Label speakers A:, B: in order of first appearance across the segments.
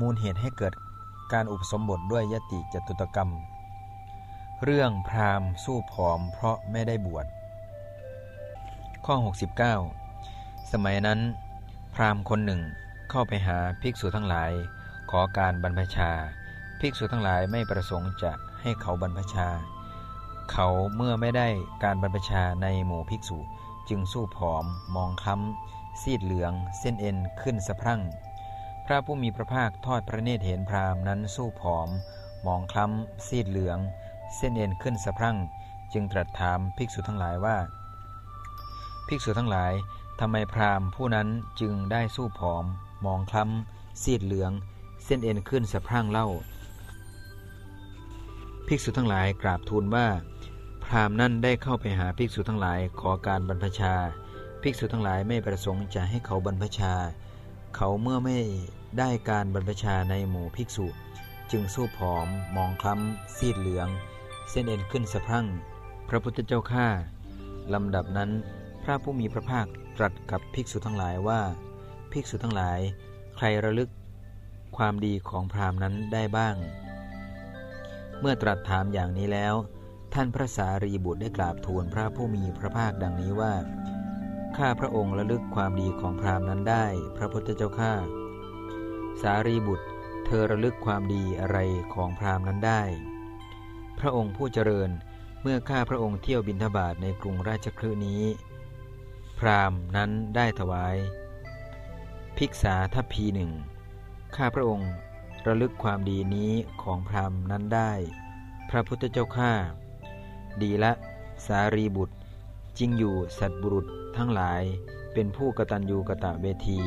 A: มูลเหตุให้เกิดการอุปสมบทด้วยยติจตุตกรรม เรื่องพราหมณ์สู้ผอมเพราะไม่ได้บวช ข้อ 69 สมัยนั้น พราหมณ์คนหนึ่งเข้าไปหาภิกษุทั้งหลาย ขอการบรรพชา ภิกษุทั้งหลายไม่ประสงค์จะให้เขาบรรพชา เขาเมื่อไม่ได้การบรรพชาในหมู่ภิกษุจึงสู้ผอม มองคล้ำซีดเหลือง เส้นเอ็นขึ้นสะพรั่ง พระผู้มีพระภาคทอดพระเนตรเห็นพราหมณ์นั้นสู้ผอม มองคล้ำ ซีดเหลือง เส้นเอ็นขึ้นสะพรั่ง จึงตรัสถามภิกษุทั้งหลายว่า ภิกษุทั้งหลายทำไมพราหมณ์ผู้นั้นจึงได้สู้ผอม มองคล้ำ ซีดเหลือง เส้นเอ็นขึ้นสะพรั่งเล่า ภิกษุทั้งหลายกราบทูลว่า พราหมณ์นั่นได้เข้าไปหาภิกษุทั้งหลายขอการบรรพชา ภิกษุทั้งหลายไม่ประสงค์จะให้เขาบรรพชา เขาเมื่อไม่ได้การบรรพชาในหมู่ภิกษุ จึงสู้ผอมมองคล้ำซีดเหลือง เส้นเอ็นขึ้นสะพรั่ง พระพุทธเจ้าข้าลำดับนั้น พระผู้มีพระภาคตรัสกับภิกษุทั้งหลายว่า ภิกษุทั้งหลาย ใครระลึกความดีของพราหมณ์นั้นได้บ้าง เมื่อตรัสถามอย่างนี้แล้ว ท่านพระสารีบุตรได้กราบทูลพระผู้มีพระภาคดังนี้ว่า ข้าพระองค์ระลึกความดีของพราหมณ์นั้นได้ พระพุทธเจ้าข้า สารีบุตร เธอระลึกความดีอะไรของพราหมณ์นั้นได้ พระองค์ผู้เจริญ เมื่อข้าพระองค์เที่ยวบินทบาทในกรุงราชคฤห์นี้ พราหมณ์นั้นได้ถวาย ภิกษาทัพพีหนึ่ง ข้าพระองค์ระลึกความดีนี้ของพราหมณ์นั้นได้ พระพุทธเจ้าข้า ดีละ สารีบุตร จริงอยู่สัตบุรุษทั้งหลายเป็นผู้กตัญญูกะตะเวที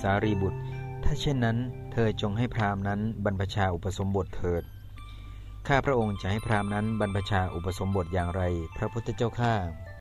A: สารีบุตร ถ้าเช่นนั้น เธอจงให้พราหมณ์นั้นบรรพชาอุปสมบทเถิดข้าพระองค์จะให้พราหมณ์นั้นบรรพชาอุปสมบทอย่างไร พระพุทธเจ้าข้า